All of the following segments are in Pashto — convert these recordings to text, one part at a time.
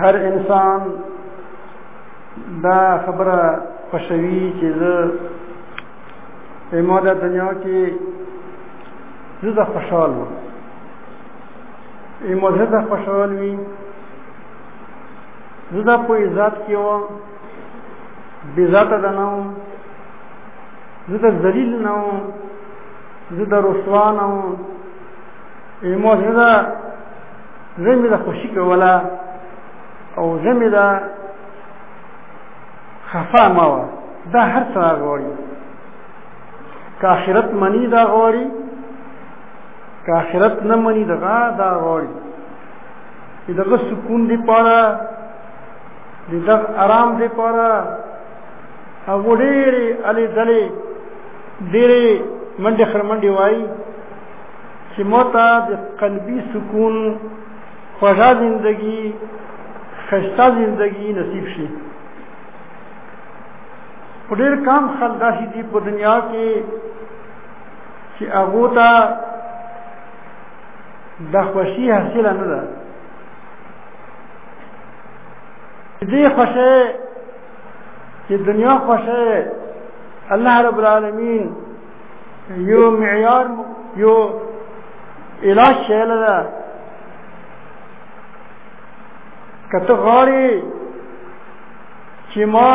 هر انسان دا خبره خوشوي چې زه په ما د دنیا کې زه د خوشحال وم ایمو زه د خوشحال وي زه د په عزت کې وم بې ذاته د نه وم زه د ذلیل نه وم زه د رسوا نه وم ایمو زه د زه مې د خوشي کوله او زه مې د خفا ما وه دا هر څه غواړي که آخرت مني دا غواړي که آخرت نه مني دغه دا غواړي چې دغه سکون دی پاره د دغه آرام دی پاره هغه ډېرې الې دلې ډېرې منډې خرمنډې وایي چې موته د قلبي سکون خوږه زندگی خسته زندگی نصیب شي په ډېر کم خلک داسې دي په دنیا کې چې هغو ته د خوښي حاصله نه ده دې خوښه چې دنیا خوښه الله رب العالمین یو معیار یو علاج شیله ده که ته غواړې چې ما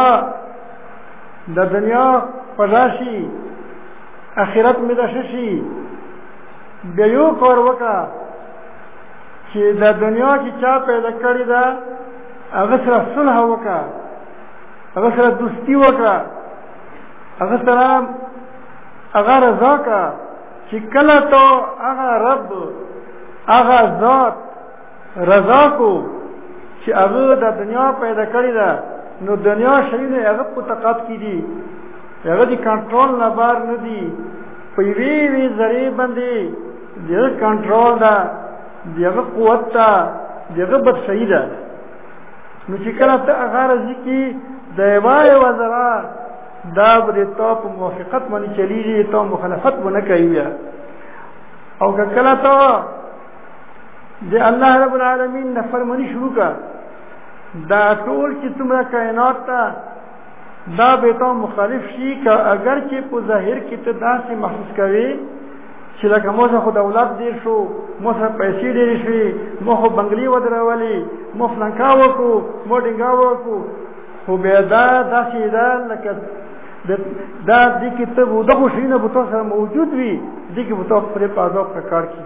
د دنیا په راشي اخرت مې د شي بیا یو کار وکړه چې د دنیا کې چا پیدا کړی ده هغه سره صلح وکړه هغه سره دوستي وکړه هغه سره هغه رضا کا چې کله ته هغه رب هغه ذات رضا کو چې هغه د دنیا پیدا کړی ده نو دنیا شریر هغه په تقات کې دي هغه دي کنټرول نه بار نه دي په وی وی ذری باندې دغه کنټرول ده دغه قوت ده دغه بد شهیده نو چې کله ته هغه راځي کې د وای وزرا دا بر ته په موافقت باندې چلیږي ته مخالفت ونه کوي او که کله ته د الله رب العالمین نه فرمانی شروع کا دا ټول چې تمرا کائنات ته دا به ته مخالف شي که اگر چې په ظاهر کې ته داسې محسوس کوي چې لکه مو څخه د اولاد ډیر شو مو څخه پیسې ډیر شي مو خو بنگلي ودرولې مو فلانکا وکړو مو ډنګا وکړو خو بیا دا داسې ده لکه دا دې کې ته وو دغه شي نه به تاسو موجود وي دې کې به تاسو پرې پازو کار کوي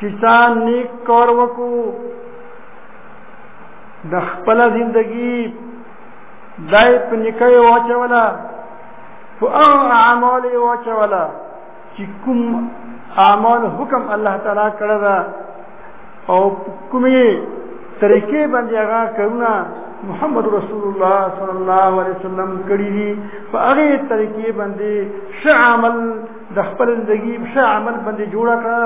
کسان نیک کار وکړو د خپل زندگی دای په نکای واچولا په هغه اعمال واچولا چې کوم اعمال حکم الله تعالی کړی دا او کومې طریقې باندې هغه کړونه محمد رسول الله صلی الله علیه وسلم کړی دي په هغه طریقې باندې ش عمل د خپل زندگی په ښه عمل باندې جوړ کړه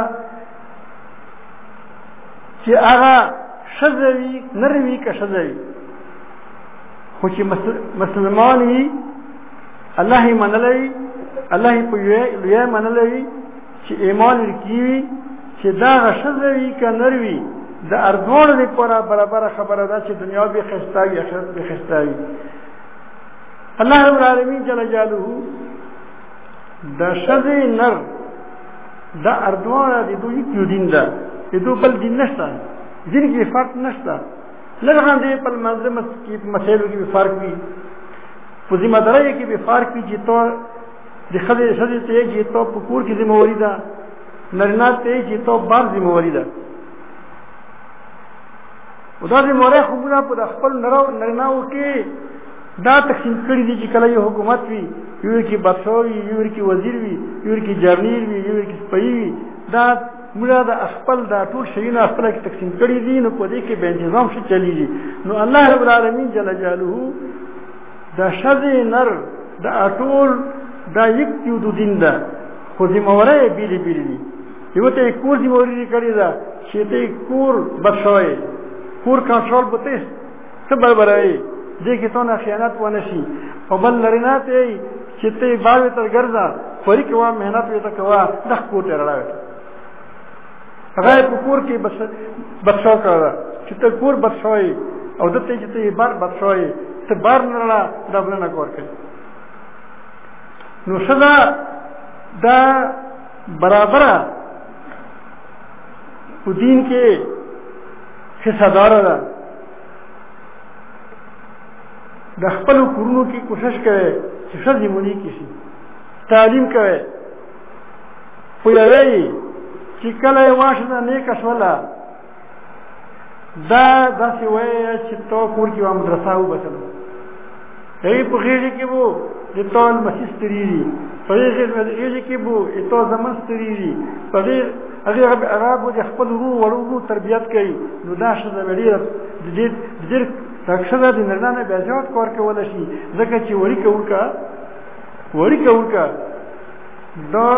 چې هغه شذوي نروي که شذوي خو چې مسلمان وي الله یې منلی الله یې په لوی منلی چې ایمان ورکیوي چې دا شذوي که نروي د اردوړ لپاره برابر خبره ده چې دنیا به خستاوي اخرت به خستاوي الله رب العالمین جل جلاله د شذې نر د اردوانه د دوی یو دین ده د دوی بل دین نشته دین کې فرق نشته نه غان دې په منځ کې مسایلو کې فرق وي په ذمہ داري کې به فرق وي چې تو د خځې شذې ته چې تو په کور کې ذمہ واري ده نرینه ته چې تو بار ذمہ واري ده او دا دې مورې خو موږ په خپل نراو نرینه وو کې دا تقسیم کړی دي چې کله یو حکومت وي یو کې بادشاہ وي یو کې وزیر وي یو کې جرنیل وي یو کې سپی وي دا موږ دا خپل دا ټول شیونه خپل کې تقسیم کړی دي نو په دې کې به نظام شي چلیږي نو الله رب العالمین جل جلاله دا شذې نر دا ټول دا یک یو د دین دا خو دې مورې بیلی بیلی دي یو ته کور دې مورې کړی دا چې ته کور بشوي کور کنټرول بته څه بربرای دې کې څونه خیانت و نشي او بل لري نه ته چې ته باوې تر ګرځا فري کې وا مهنت وې ته کوا د کوټ راړاوي هغه په کور کې بس بچو کړه چې ته کور بچوي او د ته چې ته بار بچوي ته بار نه لا د بل نه کور کوي نو شدا دا برابر په دین کې حصہ دار ده د خپل کورونو کې کوشش کوي چې ښځې مونږ کې شي تعلیم کوي خو یوې چې کله یې واشه ده نیکه شوله دا داسې وایي چې تو کور کې یوه مدرسه وبچله هي په غیږ کې وو د تال مسیح ستري دي په غیږ کې وو د تال زمن ستري دي په غیږ هغه عربو د خپل ورو ورو تربيت کوي نو دا شته د ډیر د دې د دې تکشره د نرنه نه بیا زیات کار کول شي ځکه چې وړي کورکا وړي کورکا دا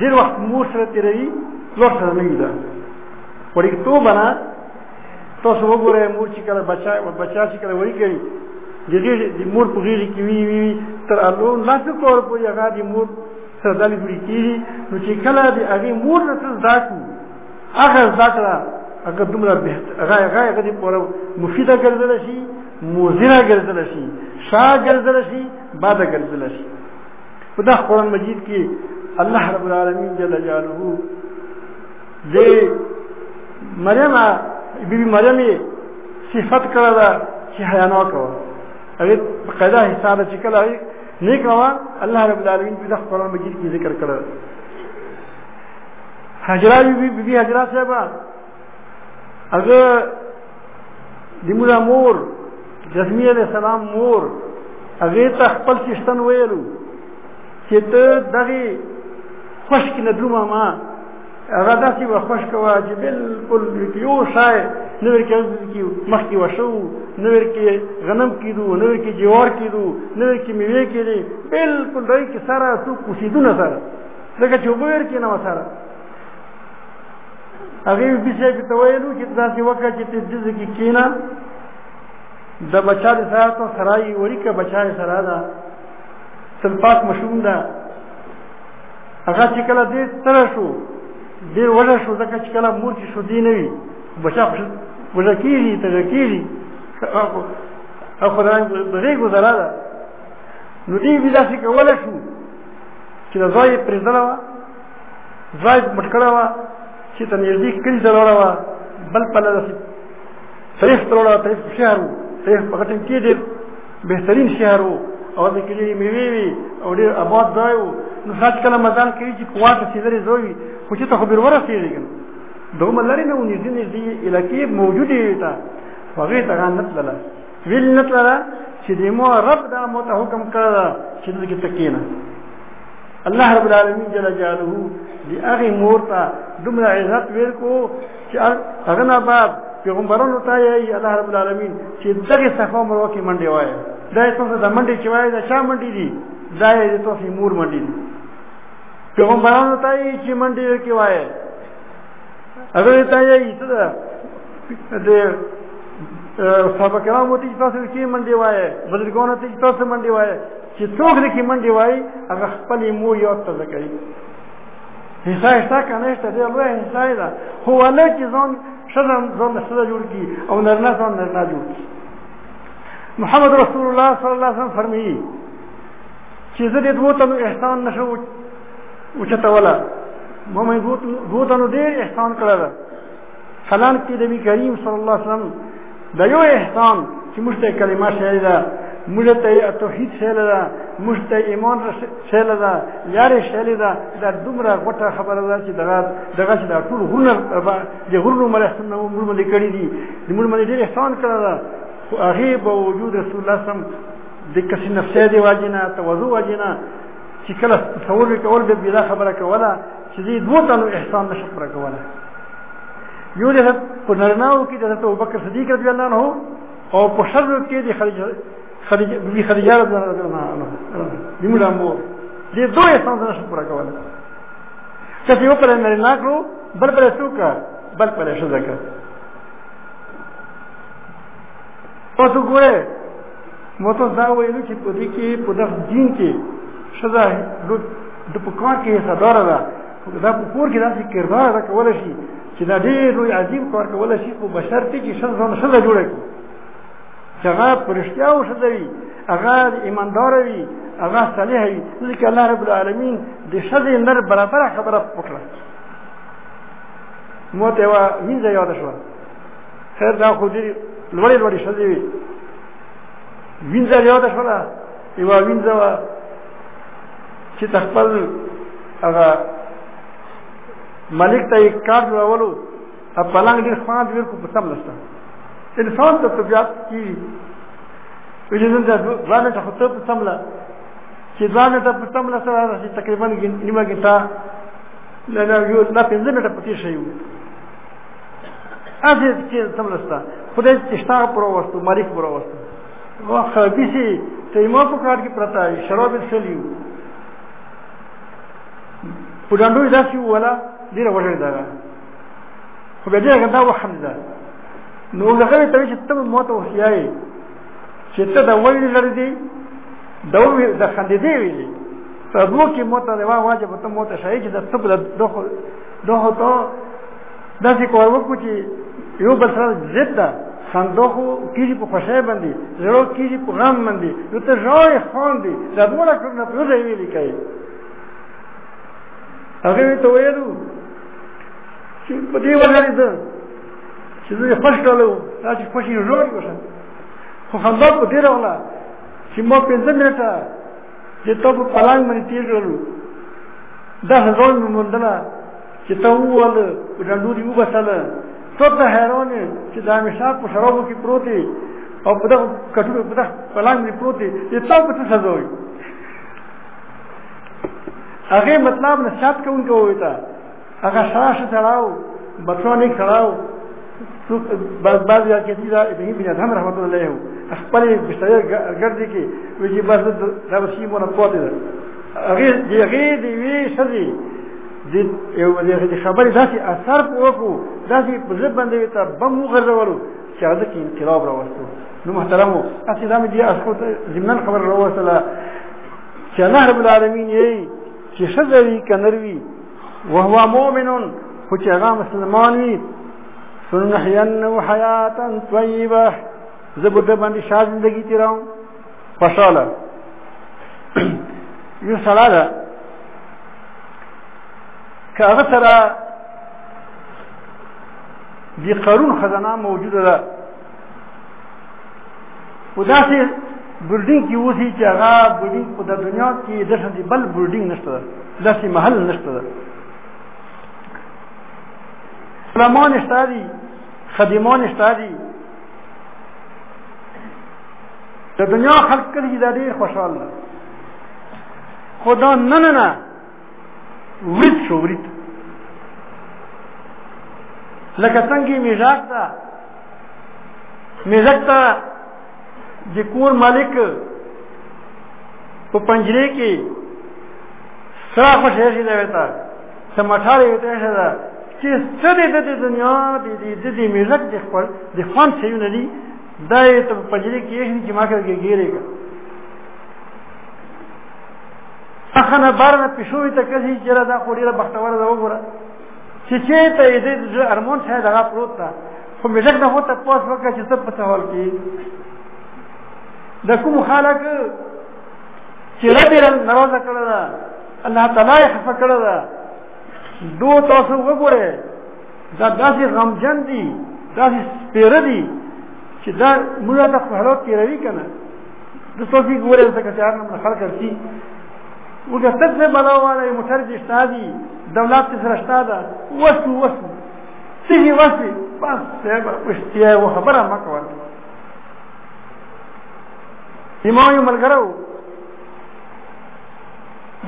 ډیر وخت مور سره تیروي لور سره نه ده وړي تو بنا تاسو وګورئ مور چې کله بچا بچا چې کله وایي کوي دغه د مور په غیږ کې وی وی تر الو لاس کور په یغا د مور سره دلی بری کیږي نو چې کله د هغه مور نه څه ذاتو هغه ذاتره هغه دومره به هغه هغه هغه د پوره مفیده ګرځل شي موزیره ګرځل شي شا ګرځل شي بعد ګرځل شي په دا قران مجید کې الله رب العالمین جل جلاله د مریم بیبي مریم صفت کړه دا چې حیا نه کوه هغه په قاعده حساب چې کله هغه نیک روا الله رب العالمین په دغه قرآن مجید کې ذکر کړه حجرا بی بی بی حجرا صاحب هغه د مولا مور جسمی علیہ السلام مور هغه ته خپل چشتن ویلو چې ته دغه خوشک ندلو ماما هغه داسې و خوش کوه چې بالکل یو شای نور کې کې مخکې وشو نور کې غنم کېدو نور کې جوار کېدو نور کې میوه کېدې بالکل دای کې سره تو کوشیدونه سره لکه چې وګور کې نه وسره هغه به چې په تویلو چې داسې وکړه چې دې دې کې کینا د بچا د سره ته سرای وری کې بچا سره دا تلپاک مشوم ده هغه چې کله دې ستره شو دې وړه شو ځکه چې کله مور کې شو دې نه وي بچا وړه کېږي تږه کېږي او خدای دې ګزاره ده نو دې بیا داسې کولی شو چې د ځای یې پرېږدله وه ځای مټ کړی وه چې ته نږدې کلي ته لوړه وه بل پله داسې تریف ته لوړه تریف شهر و تریف په غټن کې ډېر بهترین شهر وو او د کلی میوې وي او ډېر آباد ځای وو نو سات کله مزال کوي چې قوات چې لري زوی خو چې ته خبر ورسېږي دومره لري نه ونږدې نږدې علاقې موجودې وي ته هغه ته غان نتلله ویل نتلله چې د مو رب دا مو ته حکم کړ چې دې کې تکینه الله رب العالمین جل جلاله دی هغه مور ته دومره عزت ورکو چې هغه نه بعد پیغمبرانو ته یې الله رب العالمین چې دغه صفه عمر وکي منډي وای دا تاسو د منډي چې وای دا چا منډي دي دا یې تاسو مور منډي دي پیغمبرانو ته یې چې منډي کې وای هغه ته یې څه ده د صحابه کرامو ته تاسو کې منډي وای بزرګانو ته تاسو منډي وای چې څوک دې کې منډي وای هغه خپل مور یاد تازه کوي حصہ حصہ کنه شته ډېر لوی حصہ ده خو ولې چې ځان شرم ځان سره جوړ کی او نرنه ځان نرنه جوړ کی محمد رسول الله صلی الله علیه وسلم فرمایي چې زه دې دوه تنو احسان نشو وچتوله مو مې دوه تنو ډېر احسان کړل سلام کې نبی کریم صلی الله علیه وسلم د یو احسان چې موږ ته کلمه شهید ده موږ ته توحید شهید ده موږ ته ایمان شهید ده یار شهید ده دا دومره غټه خبره ده چې دغه دغه چې دا ټول غرونه د غرونو مرحسن نو موږ باندې کړی دي د موږ باندې ډېر احسان کړی ده خو هغه به وجود رسول الله سم د کسي نفسه دی واجنه توضو واجنه چې کله تصور کول به بلا خبره کوله چې دې دوه تنو احسان نشو پر کوله یو له په نرناو کې د حضرت ابوبکر صدیق رضی الله عنه او په شر کې د خدیجه خدیجه بی خدیجه رضی الله عنها دې موږ مو دې دوه احسان نشو پر کوله چې یو پر نرنا کړو بل پر څوک بل پر شذکر او تو ګوره مو ته دا ویلو چې په دې کې په دغه دین کې شدا د په کار کې صدر ده دا په کور کې داسې کردار ادا کول شي چې دا ډېر لوی عظیم کار کول شي خو بشر ته چې شدا ځان شدا جوړه کړي چې هغه پرشتیا او شدا وي هغه ایماندار وي هغه صالح وي ځکه الله رب العالمین د شدا نر برابر خبره وکړه مو ته وا مين ځای یاد شو خیر دا خو دې لوړې لوړې شوې وي وینځه یو ده شولا یو وینځه وا چې تخپل هغه ملک ته یې کار جوړولو ا پلنګ دې خان دې کو په سم لسته انسان ته طبيعت کی ویلین دا ځان ته خو ته په سم لا چې ځان ته په سم لسته راځي تقریبا نیمه ګټه نه نه یو لا پنځه منټه پتی شي اسی چې تمرستا خدای چې شتا پر وستو مالک پر وستو نو خرابي سي ته مو په کار کې پرتا شراب سلیو په ډنډو داسې ولا ډیره وړه ده خو به دې غدا وحمله نو هغه ته چې ته مو ته وحیاي چې ته دا وړي لري دي دا د خندې دی ویلي په دوه کې مو ته دا واجب ته مو ته شای چې د څه په دوه دوه ته داسې کار وکړو چې یو بل سره ضد ده خندا خو کېږي په خوښۍ باندې زړه کېږي په غم باندې نو ته ژاړې خاندې دا دواړه کړنه په یو ځای ویلي کوې هغه یې ته ویلو چې په دې ولاړې ده چې زه یې خوښ ډالو دا چې خوښ یې ژاړې وشه خو خندا په دې راغله چې ما پنځه منټه چې ته په پلنګ باندې تېر کړلو دا هزار مې موندله چې ته وول ډنډو دی وبسل ته ته حیران چې دا مشاب په شرابو کې پروت دی او په دغه کټو په دغه پلان دی پروت دی چې تا په څه سزا وي هغه مطلب نه شات کوونکی وای تا هغه شراش تړاو بچو نه تړاو بعض بعض یا کسی دا ابراهیم بن ادهم رحمت الله علیه خپل بشتری ګرځي کې ویجی بس دا وسی مونږ پاتې ده هغه دی هغه دی وی شذي دې یو دې خبرې داسې اثر وکړو داسې په ځب باندې ته بم وغځولو چې هغه کې انقلاب راوستو نو محترم تاسو دا مې دې اخو زمنن خبر راوستله چې الله رب العالمین یې چې شذوی کنروی وهو مؤمن خو چې هغه مسلمان وي سنحینه حیاتا طیبه زبر باندې شاز زندگی تیراو خوشاله یو سړی ده که هغه سره د قارون خزانه موجوده ده او داسې بلډینګ کې اوسي چې هغه بلډینګ په د دنیا کې د شانتي بل بلډینګ نشته ده داسې محل نشته ده علما نشته دي خدیمان نشته دي د دنیا خلق کړي چې دا ډېر خوشحال ده خو دا نه نه نه ورید شو ورید لکه څنګه میژاک ته میژاک ته د کور مالک په پنجره کې سره خوشې شي دا وتا ته مټاره یو ته شه ده چې څه دې د دې دنیا د دې د دې ملک د خپل د خوان څه یو نه دي دا یې ته په جری کې یې چې ما کړ کې ګیرې کا اخنه بار نه پښوې ته کسي چې را دا خو ډیره بختور ده وګوره چې چې ته یې د ارمون څخه دغه پروت ده خو ملک نه هوته پوس وکړه چې څه په تول کې د کوم خلک چې رب یې ناراضه کړل الله تعالی خفه کړه دا دو تاسو وګوره دا داسې غمجن دي داسې سپیره دي چې دا موږ ته خپل حالات تیروي که نه د صوفي ګوره ځکه چې هر نمبر خلک ارسي وګه تک نه بلا والا یې موټر دې شته دي دولت دې سره شته ده وسو وسو سیږي وسي بس صاحب پښتیا و خبره مکوه زما یو ملګری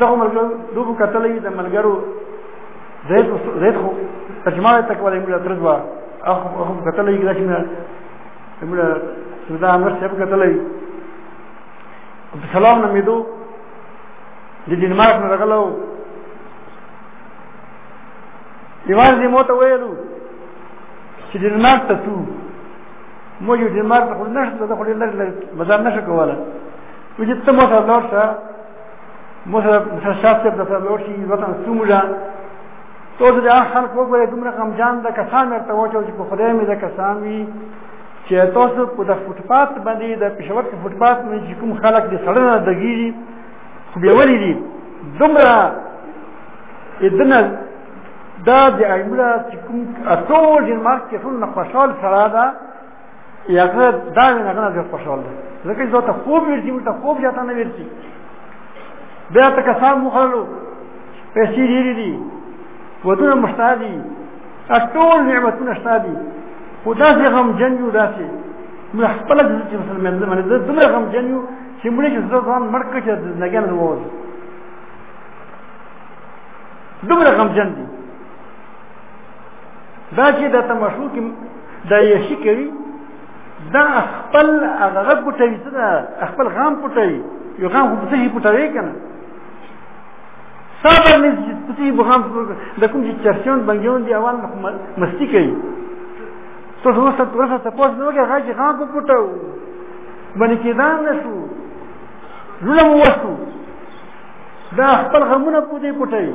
دغه ملګرو دوبو کتلې د ملګرو زید زید خو ترجمه ته کولای موږ ترځ وا اخ اخ کتلې کې داسې نه موږ سودا امر څه کتلې په سلام نه میدو د ډنمارک نه راغلو دیوال دې مو ته ویلو چې ډنمارک ته تو مو یو ډنمارک خو نشته د خو لږ لږ مزه نشه کوله وجه ته مو سره لور سره مو سره مشر شاه صاحب د سره لور شي وطن څومره تو د هغه خلک وګوره دومره غمجان ده کسان ورته وچو چې په خدای مې ده کسان وي چې تاسو په د فوټپات باندې د پېښور کې فوټپات مې چې کوم خلک د سړی نه دګیږي خو بیا ولې دي دومره ادنه دا د ایمره چې کوم اتو جنمارک کې ټول نه خوشحال سره ده یا زه دا نه غنا زه خوشاله ده ځکه زه ته خوب ورځي مو ته خوب جاته نه ورځي بیا ته کسان مو خلو پیسې لري دي ودونه مشتادي ټول نعمتونه شتادي خو داسې غم جن یو داسې موږ خپل د چې مسلمان زمونه د دومره غم جن یو چې موږ چې ځان مرګ کې د نګان ووځي دومره غم جن دي دا چې د تماشو کې د یشي کوي دا خپل هغه غږ پټوي څه ده خپل غام پټوي یو غام خو پسې پټوي که نه صبر نه پسې بغام د کوم چې چرسیون بنګیون دی اول مستی کوي څو څو څو څو څو پوس نو کې غږ غام په پټو باندې کېدان نشو زړه مو وسو دا خپل غمونه پوتې پټوي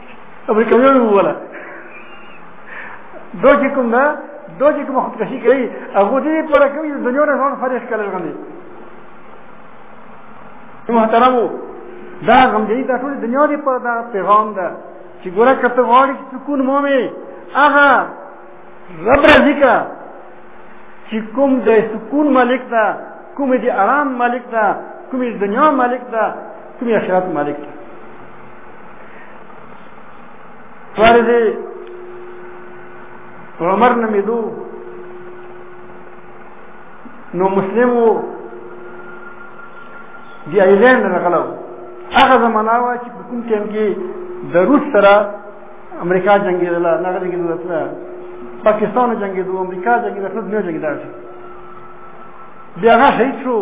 امریکایان وولا دو چې کوم نه دو چې کوم خودکشي کوي هغه دې پر کوي د دنیا نه ځان فرش کړل غندي محترمو دا غم دې دا ټول دنیا دې پر دا پیغام ده چې ګوره کته غواړي چې سکون مومي هغه رب رزقا چې کوم د سکون مالک ده کوم دې آرام مالک ده کوم دې دنیا مالک ده کومې اخرات مالک دی فرض عمر نمیدو نو مسلم وو دی ایلین راغلو هغه زمانہ وا چې په کوم ټیم کې د روس سره امریکا جنگیدله نه جنگیدله سره پاکستان جنگیدو امریکا جنگیدله خود نه جنگیدله بیا هغه شهید شو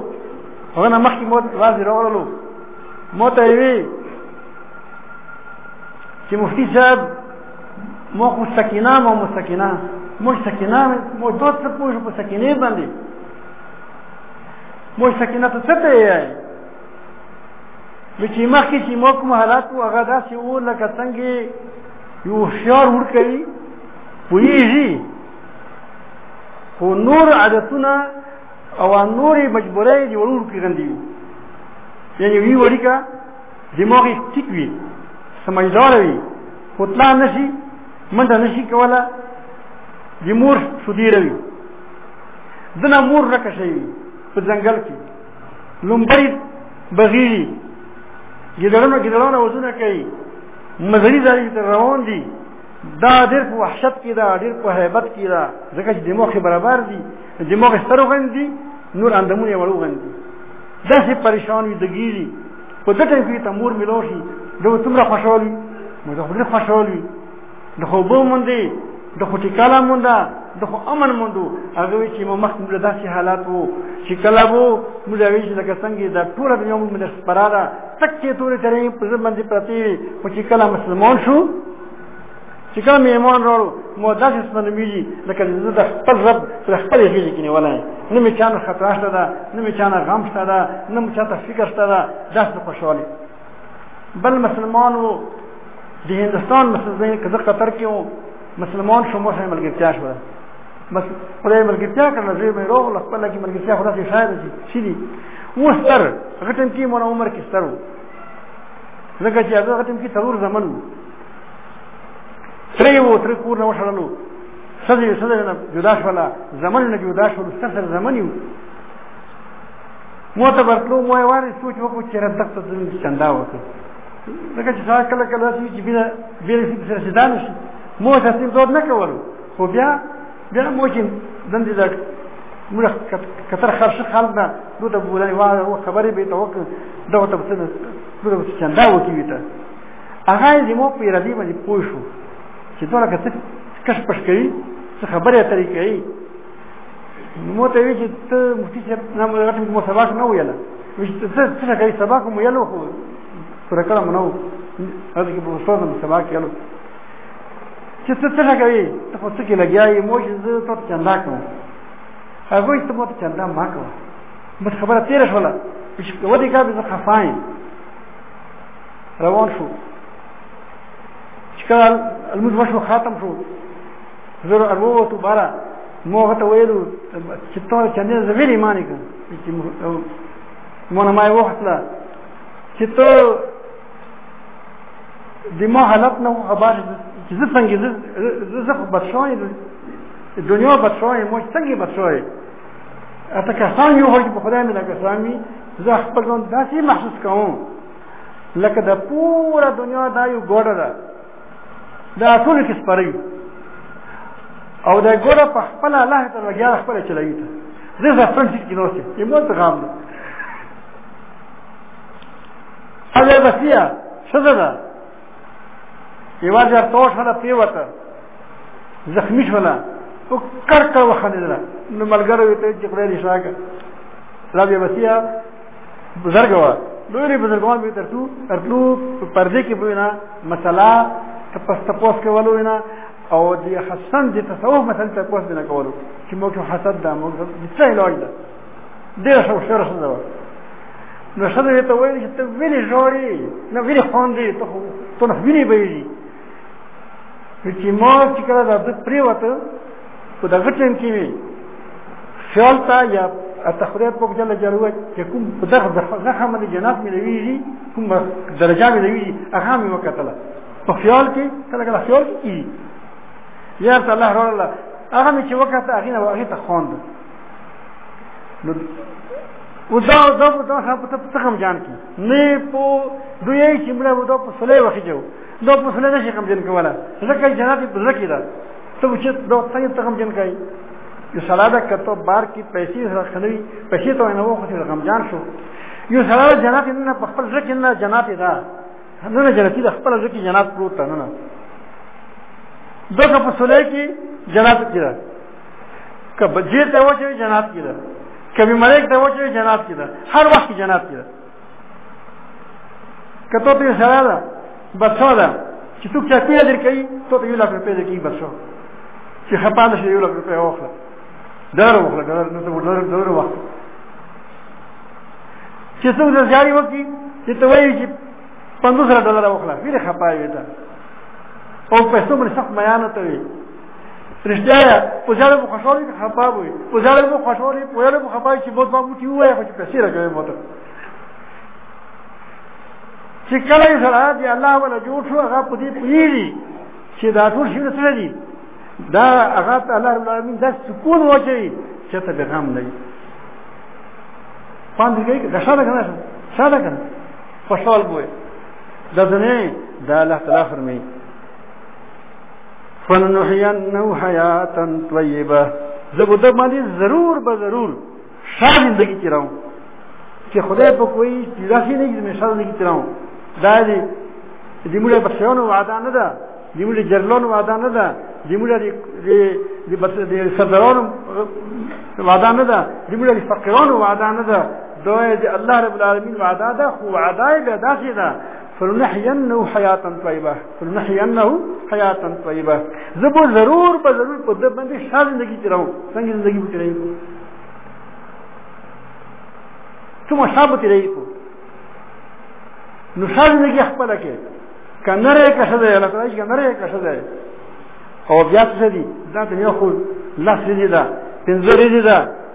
هغه نه مخکې مو راځي راغلو مو ته وی چې مفتی صاحب مو خو سکینه مو مستکینه مو سکینه مو دوه څه پوه په سکینه باندې مو سکینه ته څه دی نو چې مخکې چې مو کوم حالات وو هغه داسې وو لکه څنګه یو هوښیار ورکوي پوهېږي خو نور عادتونه او نورې مجبورې دی ورور کې غندي یعنی وی وړي کا دماغي ټیک وي سمجدار وي خطلا نشي منډه نشي کوله د مور شودیره وي دنه مور رکه شي په ځنګل کې لومبري بغيري ګډړنو ګډړنو وزونه کوي مزري ځای ته روان دي دا ډېر په وحشت کې دا ډېر په هیبت کې دا ځکه چې دماغ برابر دي د موږ سترو غندي نور اندمونه وړو غندي داسې پریشان وي دګیږي په دې ټیم کې تمور ملو شي دا څومره خوشحال وي نو دا ډېر خوشحال وي د خوبو مونږ د خوټی کالا مونږ د خو امن مونږ هغه وی چې مخ موږ داسې حالات وو چې کله وو موږ وی چې لکه څنګه دا ټول د یو موږ سپراله تکې تورې ترې په ځمن دي پرتی وي چې کله مسلمان شو چې کله مې ایمان راوړو مو داسې سمنمېږي لکه زه د خپل رب تر خپلې غېږې کې نیولی نه مې چا نه خطا شته ده نه مې چا نه غم شته ده نه مې چا ته فکر شته ده داسې خوشحالي بل مسلمان و د هندوستان مسلمان که زه قطر کې وم مسلمان شو مور سره ملګرتیا شوه بس خدای ملګرتیا کړل زه مې روغ له خپل کې ملګرتیا خو داسې شاید شي شي دي و ستر غټم کې مور عمر کې ستر ځکه چې هغه غټم کې څلور زمن وو ترې وو ترې کور نه وشړلو سزې سزې نه جدا شولا زمن نه جدا شول سر سر زمن یو مو ته ورتلو مو یې واري سوچ وکړو چې رد تخت ته چندا وکړو ځکه چې ساعت کله کله چې چې بیا بیا چې سره سیدان شي مو ته سیم دود نه کولو خو بیا بیا مو چې دند دې موږ کتر خرش خلک نه نو ته بولای واه خبرې به توکل دا ته څه نو ته چندا وکړي ته هغه یې زموږ په ارادې باندې پوه شو چې دوه لکه څه کش پش کوي څه خبرې اترې کوي نو مو ته وی چې ته مفتي صاحب نه مو راته مو سبق نه ویل وی چې ته څه کوي سبق مو یلو خو پر کله مو نو هغه کې په استاد مو سبق یلو چې ته څه کوي ته خو څه کې لګیا یې مو چې زه ته چندا کوم هغه یې ته مو چندا ما کوم بس خبره تیر شوله چې ودی کا به خفاین روان شو چې کله المز وشو خاتم شو زر اروت بارا مو هغه ته ویلو چې ته چنې زویل ایمان کړ چې مونږ ما وخت لا چې ته د ما حالت نه خبر چې زه څنګه زه زه بچوي دنیا بچوي مو څنګه بچوي اته که سامي هو چې په خدای مې لکه سامي زه خپل ځان داسې محسوس کوم لکه د پوره دنیا دا یو ګوډه ده دا ټول کې سپری او دا ګوډه په خپل الله ته لګیا خپل چلایي ته زه زفرن چې کې نوسه یې مو ته غام ده هغه بسیا شزه ده یوه ځای تو شله پیوته زخمی شوله او کړ کړ وخندله نو ملګرو ته چې خدای دې شاکه لا بیا بسیا بزرګ و لوی لوی بزرګان به ترتو ترتلو پردې کې به نه مسله تپس تپوس کولو نه او د حسن د تصوف مثلا تپوس نه کولو چې موږ حسد ده موږ څه علاج ده ډېر ښه شعر ښه ده نو ښځه یې ته وایي چې ته ولې ژاړې نه ولې خاندې ته خو ته نه وینې بهېږي نو چې ما چې کله دا د پریوته په دغه ټیم کې وي خیال ته یا تخریب په جل جلاله چې کوم په دغه دغه عمل جنات مې لوي کوم درجه مې لوي هغه مې وکړه په خیال کې کله کله خیال کې یا الله رحم الله هغه مې چې وکړه هغه نه هغه ته خوند نو ودا دا په تاسو په تخم جان کې نه په دوی چې موږ ودا په سلې وخت جو دا په سره نشي کوم جن کوله ځکه جنت په ځکه ده ته چې دا څنګه ته کوم جن کوي یو سلاده کته بار کې پیسې سره خنوي پیسې ته نه وو خو رقم جان شو یو سلاده جنت نه په خپل ځکه نه جنت ده نه نه جنت ده خپل ځکه جنت پروت نه نه دغه په سولې کې جنت کې ده کبه جیل ته وچه جنت کې ده کبه ملک ته وچه جنت کې ده هر وخت جنت کې ده که تو ته سره ده بچو ده چې څوک چا پیدا درکوي تو ته یو لک روپۍ درکوي بچو چې خپانه شي یو لک روپۍ واخله ډالر واخله ډالر نه ته ډالر ډالر واخله چې څوک د زیاري وکړي چې ته وایي چې پندوس را ډالر واخله ډېر خپای وي ته او پیسو باندې سخت میان ته وي رښتیا ده په ځاله مو خوشاله کې خپه وي په ځاله مو خوشاله په یاره مو خپه چې بوت ما موټي وای خو چې پیسې راګوي موته چې کله یې سره دی الله ولا جوړ شو هغه په دې پیری چې دا ټول شي سره دي دا هغه ته الله رب العالمین دا سکون وچی چې ته به غم نه پاندې کې دا شاده کنه شاده کنه خوشاله وي دا ځنه دا الله تعالی فرمایي فلنحينه حياة طيبه زه به د باندې ضرور به ضرور ښه زندگی تیراو چې خدای په کوی داسې نه کېږي ښه زندگی تیراو دا دې د موږ په شیانو وعده نه ده د موږ جرلون وعده نه ده د موږ د د بس د سردارانو وعده نه ده د موږ د فقیرانو وعده نه ده دوی د الله رب العالمین وعده ده خو وعده به داسې ده فلنحینه حیاتا طیبه فلنحینه حیاتا طیبه زه به ضرور په ضرور په دې باندې شاد زندگی تیرو څنګه زندگی به تیرې کو څه مشابه تیرې کو نو شاد زندگی خپل کې کنره کښه ده لکه راځي کنره کښه ده او بیا څه دي دا ته یو خو لاس دې ده پنځه دې ده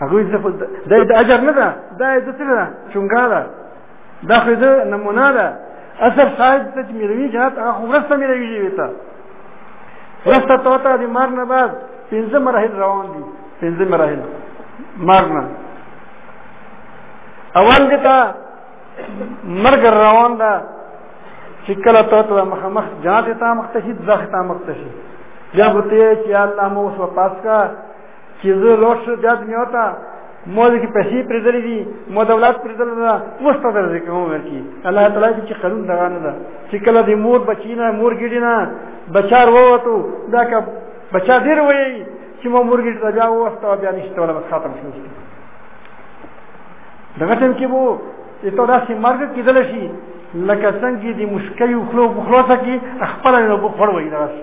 هغوی زه خو دا د اجر نه ده دا د څه ده چونګا ده دا خو د نمونه ده اصل شاید ته چې میروي جهاد هغه خو ورسته میروي جوي ته ورسته ته ته د مار نه بعد پنځه مراحل روان دي پنځه مراحل مار نه اول دې ته مرګ روان ده چې کله ته ته مخ مخ جنات ته مخ ته شي ځخ ته مخ ته شي بیا به ته چې الله مو وسو پاس کا چې زه لوټ شو بیا دنیا وتا مو دې پیسې پرځلې دي مو دولت پرځلې ده مست درځي کوم ورکی الله تعالی چې قانون دغه نه ده چې کله دې مور بچینا مور ګډی نه بچار ووتو دا که بچا ډیر وایي چې مو مور ګډی ته بیا وسته بیا نشته ولا ختم شو دغه ټیم کې وو ته داسې مرګ کېدل شي لکه څنګه چې د مشکل خلو په خلاصه کې خپل نو په خړ وای داس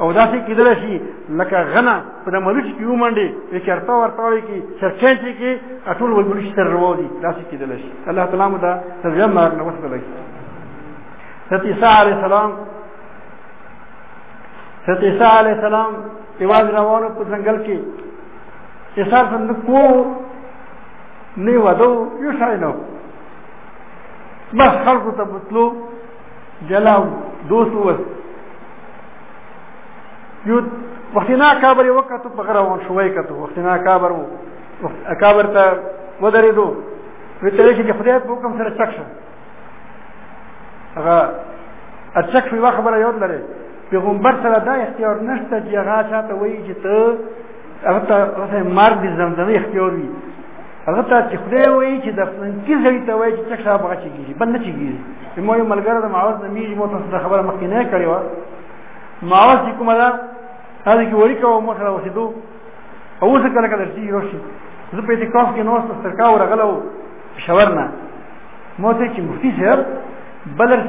او داسې کېدل شي لکه غنا په ملوچ کې ومنډي چې چرته ورته وي کې چرچې چې کې اټول وي ملوچ تر ورو دي داسې کېدل شي الله تعالی مو دا ترجمه مرګ نو وسه لګي حضرت عیسی علیه السلام حضرت عیسی علیه السلام ایواز روانو په ځنګل کې ایثار څنګه کو نه ودو یو شای نه بس خلکو ته بتلو جلاو دوست وس یو وختنا کابر یو وخت په غره وون شوي کته وختنا کابر وو کابر ته ودرېدو وته چې خدای په حکم سره چک شو هغه اچک شو خبره یو لري پیغمبر سره دا اختیار نشته چې هغه چاته وایي چې ته هغه ته هغه مار دي زمزمه اختیار وي هغه ته چې خدای وایي چې د فلنکی ځای ته وایي چې څه شابه چې کیږي بل نه چې کیږي مو یو ملګری د معاوض د میږي مو تاسو خبره مخکې نه کړې و معاوض چې کومه ده هغه کې وری کوو مخ را وسیدو او اوس کله کله چې یو شي زه په دې کاف کې نو سترکا ورغلو شورنه مو ته چې مفتی صاحب بلر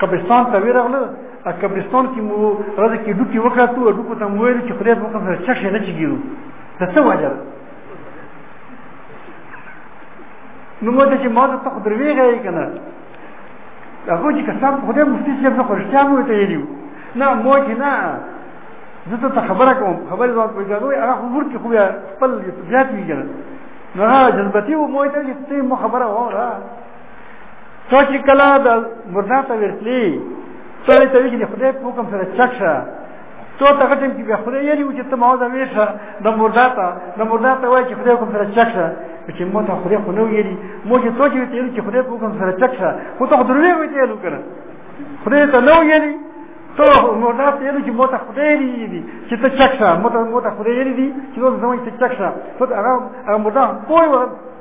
قبرستان ته ویرغله قبرستان کې مو راځي کې ډوکی وکړو او ډوکو ته مو ویل چې خدای په کوم څه شي نه چګیرو د څه وجه نو مو ته چې ما ته خو درویږي کنه هغه چې کسان خدای مفتي چې په خرشتیا مو ته یلیو نه مو چې نه زه ته خبره کوم خبره ځواب پیژنو هغه خو ورته خو خپل طبيعت ویل نه جذبتي مو ته چې مو خبره وره څو چې کله د مرنا ته ورتلی څو ته ویږي د خدای په حکم سره چک شه څو ته غټم کې بیا خدای یې ویږي ته ماوزه ویشه د مرنا ته د مرنا ته وایي چې خدای حکم سره چک شه چې مو ته خدای خو نو یې مو چې څو چې ویل چې خدای په حکم سره چک شه خو ته خو دروي وي ته لو کنه خدای ته نو یې ته نو دا ته یلو چې موته خدای دی دی چې ته چک شه موته موته خدای دی دی چې نو زموږ ته چک شه ته هغه هغه موته پوي و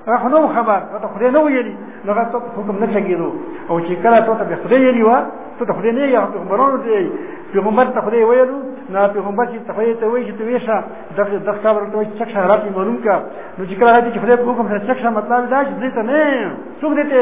هغه نو خبر ته خدای نو ویلی نو هغه ته حکم نه چګیدو او چې کله ته ته خدای یلی و ته ته خدای نه یې هغه خبرونه دی پیغمبر ته خدای ویلو نه پیغمبر چې ته خدای ته وایي چې ته ویشه د د خبر ته وایي چک شه راځي معلوم کا نو چې کله راځي چې خدای په حکم سره چک شه مطلب دا چې دې ته نه څوک دې ته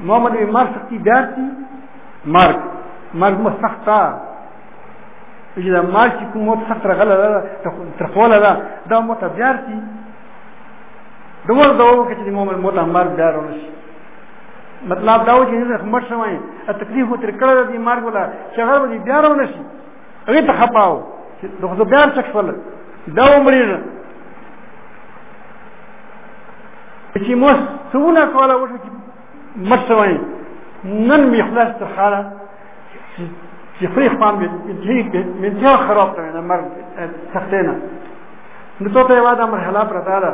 محمد بن مار سختی دارتی مرگ مرگ ما سختا چې دا مار چې کوم وخت سخت راغله ده ترخوله ده دا مو ته بیارتی د ور دا وو چې محمد مو ته مرګ دار ونشي مطلب دا و چې نه خمر شوی تکلیف مو تر کړه د مرګ ولا شغل دې بیارونه شي هغه ته خپاو چې د خو بیا څه شول دا عمرې چې موږ څونه کوله وشو چې مرسته وایي نن مې خلاص تر خاله چې خپل خپل به من ته خراب کړي نه مرګ سختې نه نو ته ته واده مرحله پر تا ده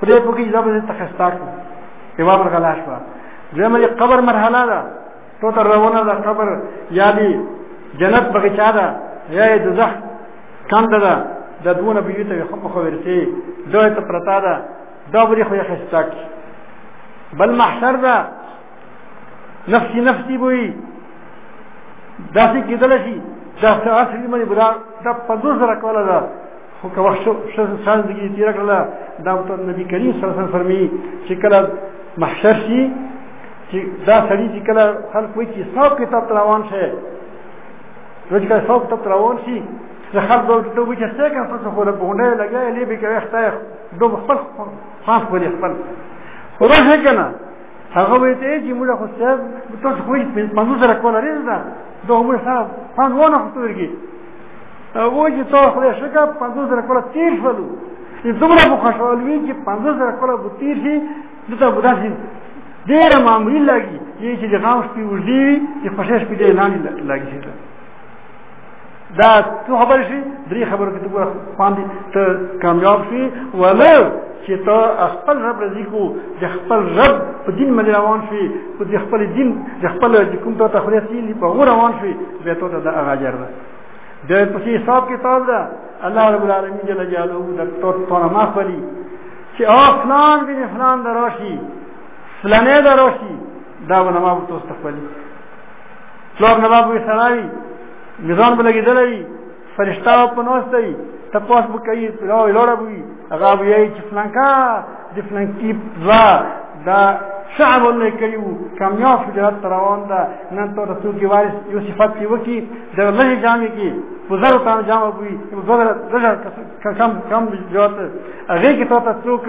خدای په کې ځبه تخستاک یو مرغلا شو دغه قبر مرحله ده تو ته روونه ده قبر یا دی جنت بغچا ده یا یې دوزخ کند ده د دوه نبیو ته خو خو ورته دوی ته پرتا ده دا بری خو یې خستا کی بل محشر ده نفسی نفسی بوئی داسې کېدل شي دا اصلي مې برا دا 50 رکوله ده خو که وخت شل سال زندگی تیر کړله دا نبی کریم صلی الله علیه وسلم فرمی چې کله محشر شي چې دا سړی چې کله خلک وایي چې حساب کتاب ته روان شي نو چې کله حساب کتاب ته روان شي د خلک به ورته وایي چې څه کوم څه خو له بونډۍ لګیا یې به کوي خدای دوه خپل خاص ولې خپل خو راځه که نه هغه وایي ته چې موږ خو صاحب تاسو خو یې پنځوس زره کوله رېز ده دوه موږ صاحب پانونه خو سترګې هغه چې څو خدای شکه 500 کله تیر شولو چې دومره په خوشحال وي چې 500 کله به تیر شي دته به داسې ډېره معمولي لګي چې د غام شپې وږدي وي چې خوشې شپې ډېرې لاندې لګي شي دا څو خبرې شي درې خبرو کې ته ګوره پاندې ته کامیاب شي ولو چې ته خپل رب رضی کو د خپل رب په دین باندې روان شي په د خپل دین د خپل د کوم ته تخلیه سیلی په غو روان شي به ته د هغه اجر ده د په حساب کتاب ده الله رب العالمین جل جلاله د تو تو ما خلی چې او فلان بن فلان دراشي فلانه دراشي دا به ما تاسو تخلی فلان نواب وی سراوی نظام بلګیدلای فرشتہ په نوس دی تپوس به کوي لو لوړه وي هغه وایي چې فلانکا د فلانکی پلا دا شعب نه کوي کامیاب فجرت روان ده نن ته رسول کې وارث یو صفات کې وکی د لږ جامې کې وزر تام جامه وي وزر دغه کم کم جوات هغه کې ته څوک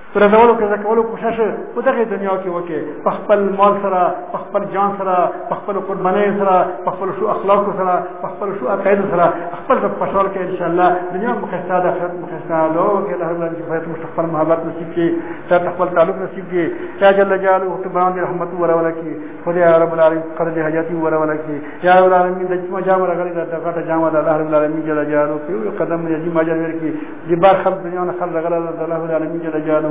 رزولو کې زکولو کوشش په دغه دنیا کې وکړي په خپل مال سره په خپل جان سره په خپل قربانۍ سره په خپل شو اخلاق سره په خپل شو عقاید سره خپل رب خوشحال کې ان شاء الله دنیا مخسته د آخرت مخسته لو کې له الله دې فیت مستقبل محبت نصیب کې چې خپل تعلق نصیب کې چې جل جلاله او تبان دې رحمت وره ولا کې خدای رب العالمین قرض حاجاتي وره ولا کې یا رب العالمین د چې ما جام راغلی دا غټه جام ده الله رب العالمین جل جلاله په قدم یې ما جوړ کې دی بار خلق دنیا نه خلق غلا ده الله تعالی من جل جلاله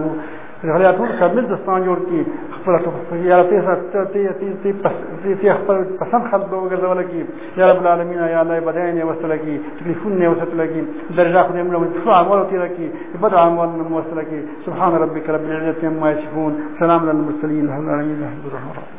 غلا ټول کامل دستان جوړ کی خپل ټول یا ته سره ته ته ته پس ته خپل پسند خلق به وګرځول کی یا رب العالمین یا الله بدای نه وصل کی تلیفون نه وصل کی درجه خو موږ من شو عمل تیر کی بد عمل نه وصل کی سبحان ربک رب العزه عما یصفون سلام علی المرسلین الحمد لله رب العالمین